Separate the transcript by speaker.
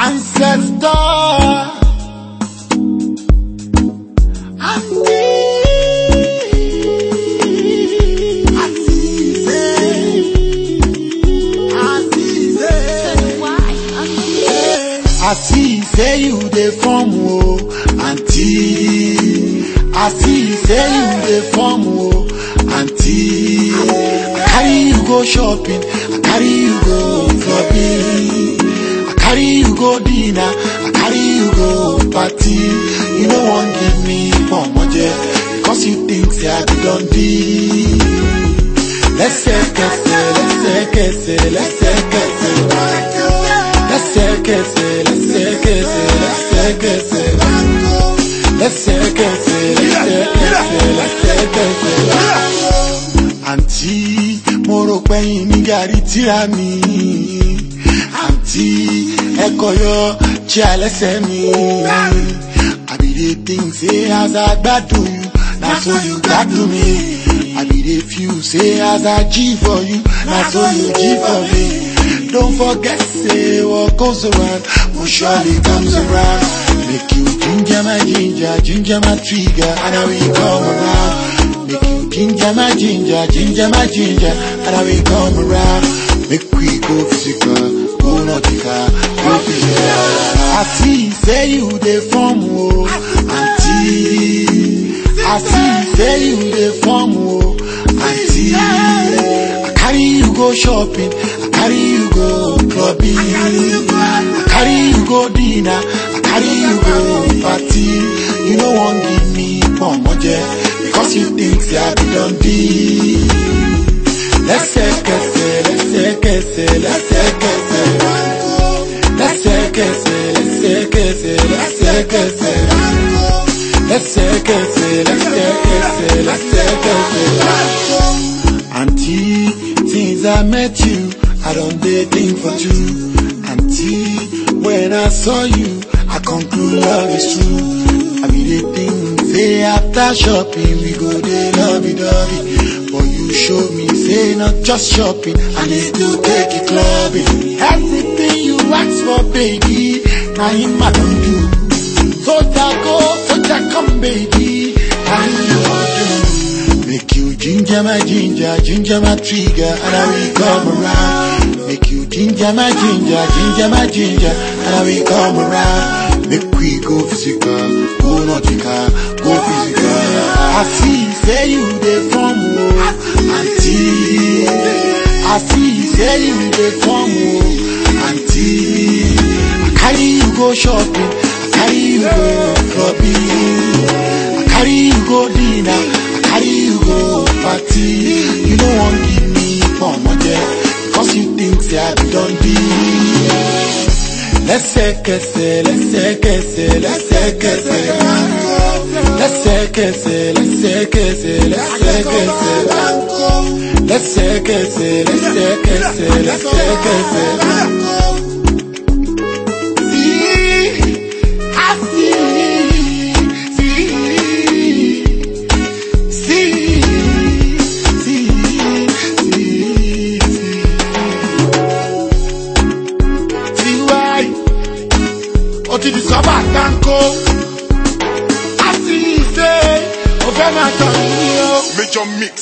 Speaker 1: ancestor. I see say you dey form o oh, aunty. I you dey form o oh, aunty. I carry you go shopping, I carry you go clubbing carry you go dinner, I carry you go party. You no wan give me pomoje, cause you think say I be don be. Lẹsẹ kẹsẹ, lẹsẹ kẹsẹ, lẹsẹ kẹsẹ, lẹsẹ kẹsẹ, lẹsẹ kẹsẹ, lẹsẹ kẹsẹ, lẹsẹ kẹsẹ, lẹsẹ kẹsẹ, lẹsẹ kẹsẹ. Àǹtí, mo rò pé yín ní gàrí tíra mi àǹtí ẹ̀kọ́ yọ ṣe àlẹ́sẹ̀ mi. àbí dey think say as I gbádùn you na so you gbádùn mi. àbí dey feel say as I g for you na so you g for me. don't forget say what goes around will surely comes around. make you ginger my ginger ginger my trigger and I will come around. make you ginger my ginger ginger my ginger and I will come around. Make we go physical erotica Rukia I see say you dey form o aunty I see say you dey form o aunty I carry you go shopping I carry you go clubbing I carry you go dinner I carry you go party You no wan give me pomo je. because you think say I be done deal. Lẹ́sẹ̀kẹsẹ̀ lẹ́sẹ̀kẹsẹ̀ lẹ́sẹ̀kẹsẹ̀. كسل استكسل استكسل Auntie, since I met you, I don't dare think for two. Auntie, when I saw you, I conclude love is true. I be dating say after shopping, we go there, lovey dovey. But you show me, say not just shopping, I need to take it clubbing. Everything you ask for baby, now in my do. So that go, so that come baby, now in your do. Make you ginger my ginger, ginger my trigger, and I will come around. Make you ginger my ginger, ginger my ginger, and I will come around. Make we go physical, go logical, go physical. I see, say you dey from I see I see, say you dey from carry you go shopping, I carry you go clubbing, I carry you go dinner, I carry you go party. You don't want give me for money, cause you think that I don't be. Let's let's let's let's let's say say say say say Lẹ́sẹ̀kẹsẹ̀ lẹ́sẹ̀kẹsẹ̀ lẹ́sẹ̀kẹsẹ̀ let's say lẹ́sẹ̀kẹsẹ̀ lẹ́sẹ̀kẹsẹ̀ lẹ́sẹ̀kẹsẹ̀ lẹ́sẹ̀kẹsẹ̀. banko àti ìfẹ́ ọ̀fẹ́ máa major mix.